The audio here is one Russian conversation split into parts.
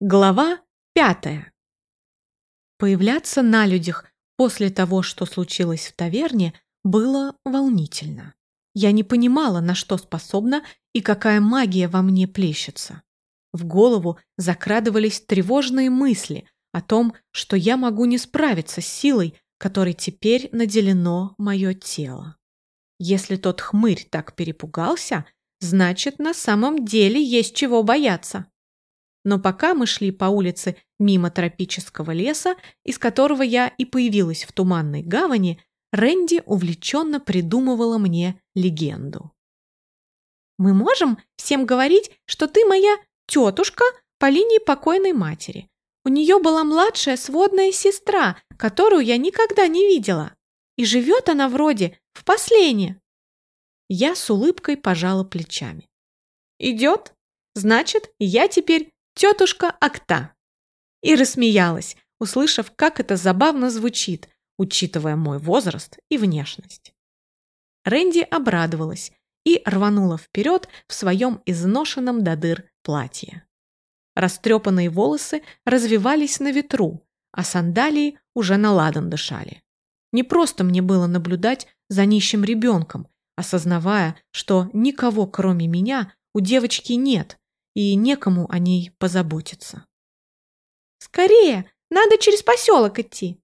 Глава пятая. Появляться на людях после того, что случилось в таверне, было волнительно. Я не понимала, на что способна и какая магия во мне плещется. В голову закрадывались тревожные мысли о том, что я могу не справиться с силой, которой теперь наделено мое тело. Если тот хмырь так перепугался, значит, на самом деле есть чего бояться. Но пока мы шли по улице мимо тропического леса, из которого я и появилась в туманной гавани, Рэнди увлеченно придумывала мне легенду. «Мы можем всем говорить, что ты моя тетушка по линии покойной матери. У нее была младшая сводная сестра, которую я никогда не видела. И живет она вроде в последнее». Я с улыбкой пожала плечами. «Идет? Значит, я теперь тетушка Акта. И рассмеялась, услышав, как это забавно звучит, учитывая мой возраст и внешность. Рэнди обрадовалась и рванула вперед в своем изношенном до дыр платье. Растрепанные волосы развивались на ветру, а сандалии уже на ладан дышали. Не просто мне было наблюдать за нищим ребенком, осознавая, что никого, кроме меня, у девочки нет, и некому о ней позаботиться. «Скорее! Надо через поселок идти!»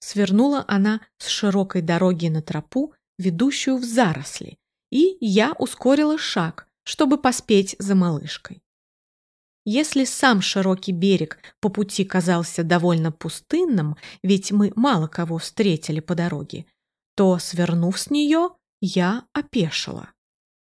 Свернула она с широкой дороги на тропу, ведущую в заросли, и я ускорила шаг, чтобы поспеть за малышкой. Если сам широкий берег по пути казался довольно пустынным, ведь мы мало кого встретили по дороге, то, свернув с нее, я опешила.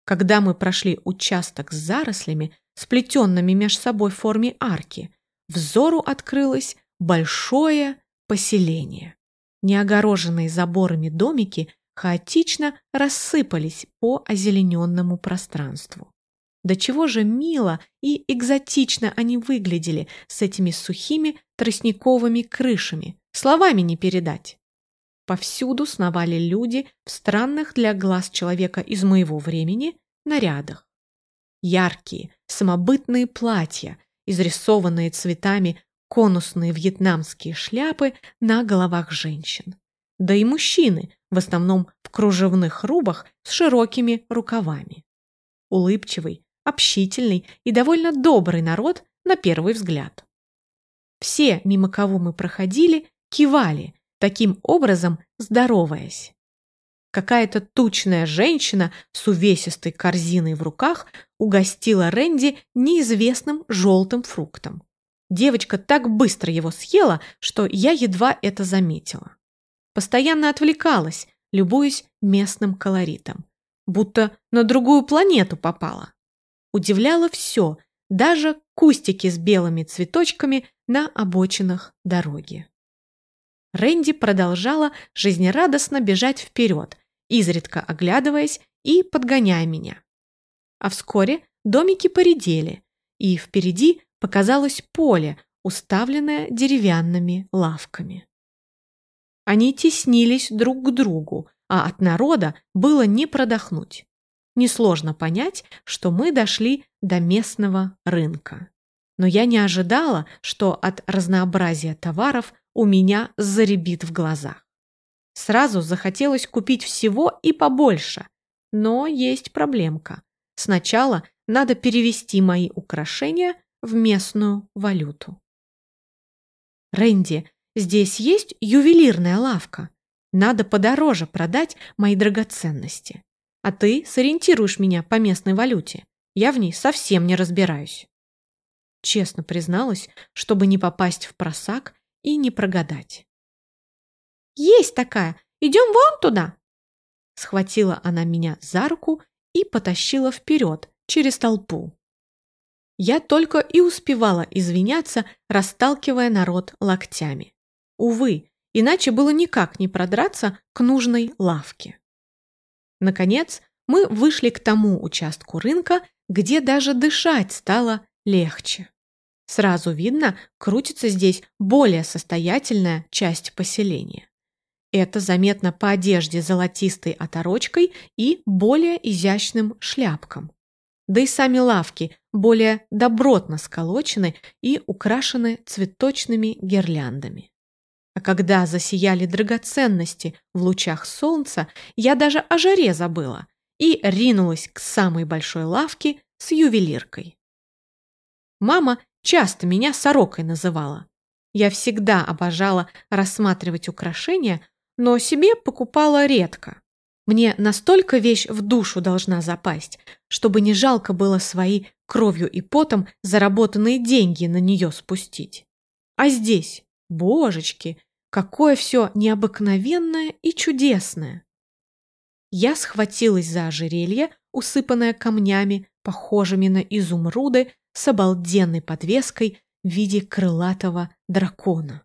Когда мы прошли участок с зарослями, сплетенными меж собой в форме арки, взору открылось большое поселение. Неогороженные заборами домики хаотично рассыпались по озелененному пространству. До чего же мило и экзотично они выглядели с этими сухими тростниковыми крышами, словами не передать. Повсюду сновали люди в странных для глаз человека из моего времени нарядах. Яркие, самобытные платья, изрисованные цветами конусные вьетнамские шляпы на головах женщин. Да и мужчины, в основном в кружевных рубах с широкими рукавами. Улыбчивый, общительный и довольно добрый народ на первый взгляд. Все, мимо кого мы проходили, кивали, таким образом здороваясь. Какая-то тучная женщина с увесистой корзиной в руках угостила Рэнди неизвестным желтым фруктом. Девочка так быстро его съела, что я едва это заметила. Постоянно отвлекалась, любуясь местным колоритом. Будто на другую планету попала. Удивляло все, даже кустики с белыми цветочками на обочинах дороги. Рэнди продолжала жизнерадостно бежать вперед, изредка оглядываясь и подгоняя меня. А вскоре домики поредели, и впереди показалось поле, уставленное деревянными лавками. Они теснились друг к другу, а от народа было не продохнуть. Несложно понять, что мы дошли до местного рынка. Но я не ожидала, что от разнообразия товаров у меня заребит в глазах. Сразу захотелось купить всего и побольше. Но есть проблемка. Сначала надо перевести мои украшения в местную валюту. Рэнди, здесь есть ювелирная лавка. Надо подороже продать мои драгоценности. А ты сориентируешь меня по местной валюте. Я в ней совсем не разбираюсь. Честно призналась, чтобы не попасть в просак и не прогадать. «Есть такая! Идем вон туда!» Схватила она меня за руку и потащила вперед, через толпу. Я только и успевала извиняться, расталкивая народ локтями. Увы, иначе было никак не продраться к нужной лавке. Наконец, мы вышли к тому участку рынка, где даже дышать стало легче. Сразу видно, крутится здесь более состоятельная часть поселения. Это заметно по одежде золотистой оторочкой и более изящным шляпкам. да и сами лавки более добротно сколочены и украшены цветочными гирляндами. А когда засияли драгоценности в лучах солнца, я даже о жаре забыла и ринулась к самой большой лавке с ювелиркой. Мама часто меня сорокой называла. Я всегда обожала рассматривать украшения, но себе покупала редко. Мне настолько вещь в душу должна запасть, чтобы не жалко было свои кровью и потом заработанные деньги на нее спустить. А здесь, божечки, какое все необыкновенное и чудесное. Я схватилась за ожерелье, усыпанное камнями, похожими на изумруды, с обалденной подвеской в виде крылатого дракона.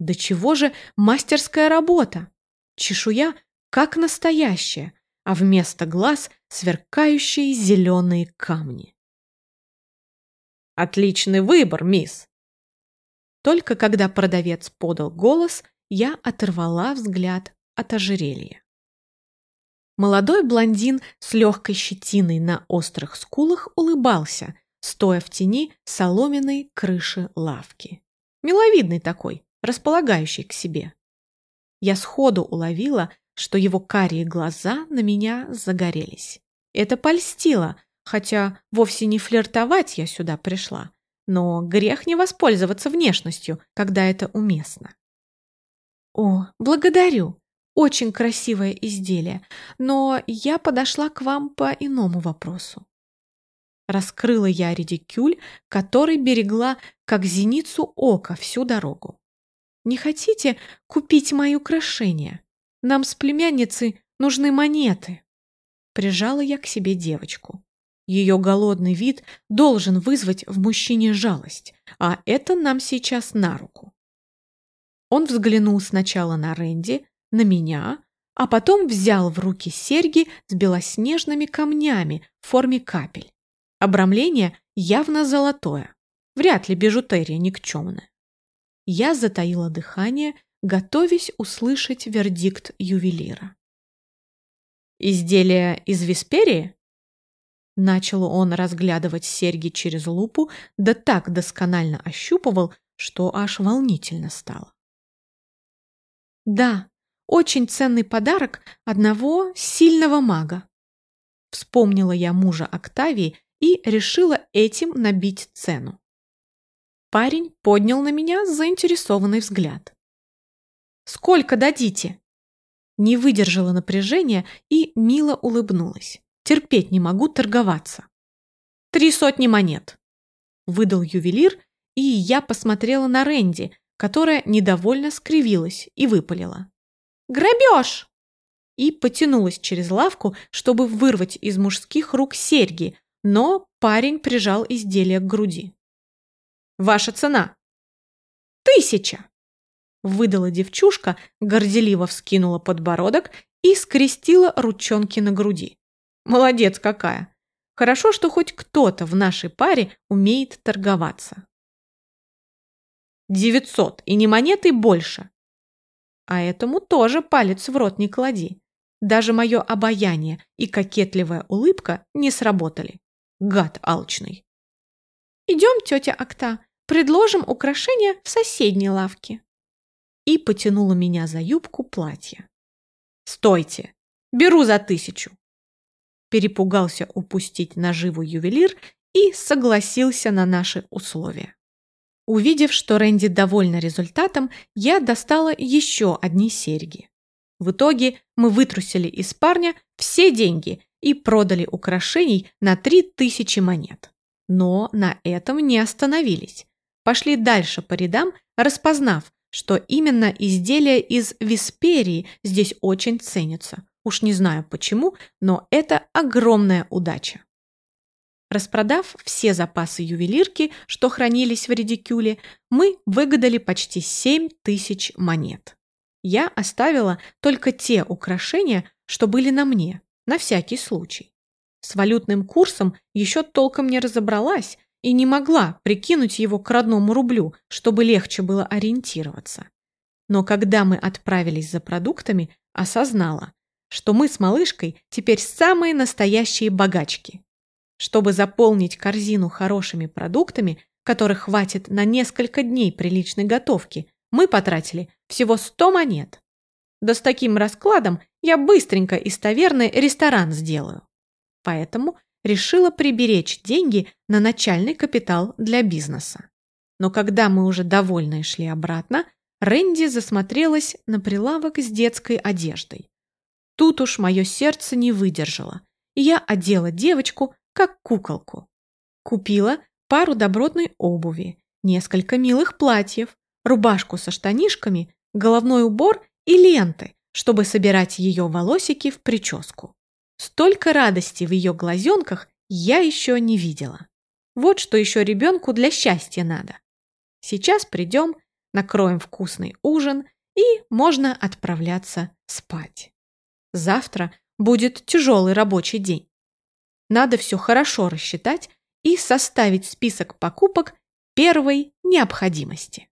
Да чего же мастерская работа? Чешуя как настоящая, а вместо глаз сверкающие зеленые камни. «Отличный выбор, мисс!» Только когда продавец подал голос, я оторвала взгляд от ожерелья. Молодой блондин с легкой щетиной на острых скулах улыбался, стоя в тени соломенной крыши лавки. Миловидный такой, располагающий к себе. Я сходу уловила, что его карие глаза на меня загорелись. Это польстило, хотя вовсе не флиртовать я сюда пришла, но грех не воспользоваться внешностью, когда это уместно. «О, благодарю! Очень красивое изделие, но я подошла к вам по иному вопросу. Раскрыла я редикюль, который берегла, как зеницу ока, всю дорогу. «Не хотите купить мои украшения? Нам с племянницей нужны монеты». Прижала я к себе девочку. Ее голодный вид должен вызвать в мужчине жалость, а это нам сейчас на руку. Он взглянул сначала на Рэнди, на меня, а потом взял в руки серьги с белоснежными камнями в форме капель. Обрамление явно золотое. Вряд ли бижутерия никчемная. Я затаила дыхание, готовясь услышать вердикт ювелира. «Изделие из Висперии?» Начал он разглядывать серьги через лупу, да так досконально ощупывал, что аж волнительно стало. «Да, очень ценный подарок одного сильного мага», Вспомнила я мужа Октавии и решила этим набить цену. Парень поднял на меня заинтересованный взгляд. «Сколько дадите?» Не выдержала напряжения и мило улыбнулась. Терпеть не могу торговаться. «Три сотни монет», — выдал ювелир, и я посмотрела на Рэнди, которая недовольно скривилась и выпалила. «Грабеж!» И потянулась через лавку, чтобы вырвать из мужских рук серьги, но парень прижал изделие к груди. «Ваша цена?» «Тысяча!» Выдала девчушка, горделиво вскинула подбородок и скрестила ручонки на груди. «Молодец какая! Хорошо, что хоть кто-то в нашей паре умеет торговаться». «Девятьсот, и не монеты больше!» А этому тоже палец в рот не клади. Даже мое обаяние и кокетливая улыбка не сработали. Гад алчный. «Идем, тетя Акта, предложим украшения в соседней лавке». И потянула меня за юбку платья. «Стойте! Беру за тысячу!» Перепугался упустить наживу ювелир и согласился на наши условия. Увидев, что Рэнди довольна результатом, я достала еще одни серьги. В итоге мы вытрусили из парня все деньги и продали украшений на 3000 монет. Но на этом не остановились. Пошли дальше по рядам, распознав, что именно изделия из Висперии здесь очень ценятся. Уж не знаю почему, но это огромная удача. Распродав все запасы ювелирки, что хранились в редикюле, мы выгадали почти 7 тысяч монет. Я оставила только те украшения, что были на мне, на всякий случай. С валютным курсом еще толком не разобралась и не могла прикинуть его к родному рублю, чтобы легче было ориентироваться. Но когда мы отправились за продуктами, осознала, что мы с малышкой теперь самые настоящие богачки. Чтобы заполнить корзину хорошими продуктами, которых хватит на несколько дней приличной готовки, мы потратили всего 100 монет. Да с таким раскладом я быстренько из таверны ресторан сделаю. Поэтому решила приберечь деньги на начальный капитал для бизнеса. Но когда мы уже довольные шли обратно, Рэнди засмотрелась на прилавок с детской одеждой. Тут уж мое сердце не выдержало, и я одела девочку как куколку. Купила пару добротной обуви, несколько милых платьев, рубашку со штанишками, головной убор и ленты, чтобы собирать ее волосики в прическу. Столько радости в ее глазенках я еще не видела. Вот что еще ребенку для счастья надо. Сейчас придем, накроем вкусный ужин и можно отправляться спать. Завтра будет тяжелый рабочий день. Надо все хорошо рассчитать и составить список покупок первой необходимости.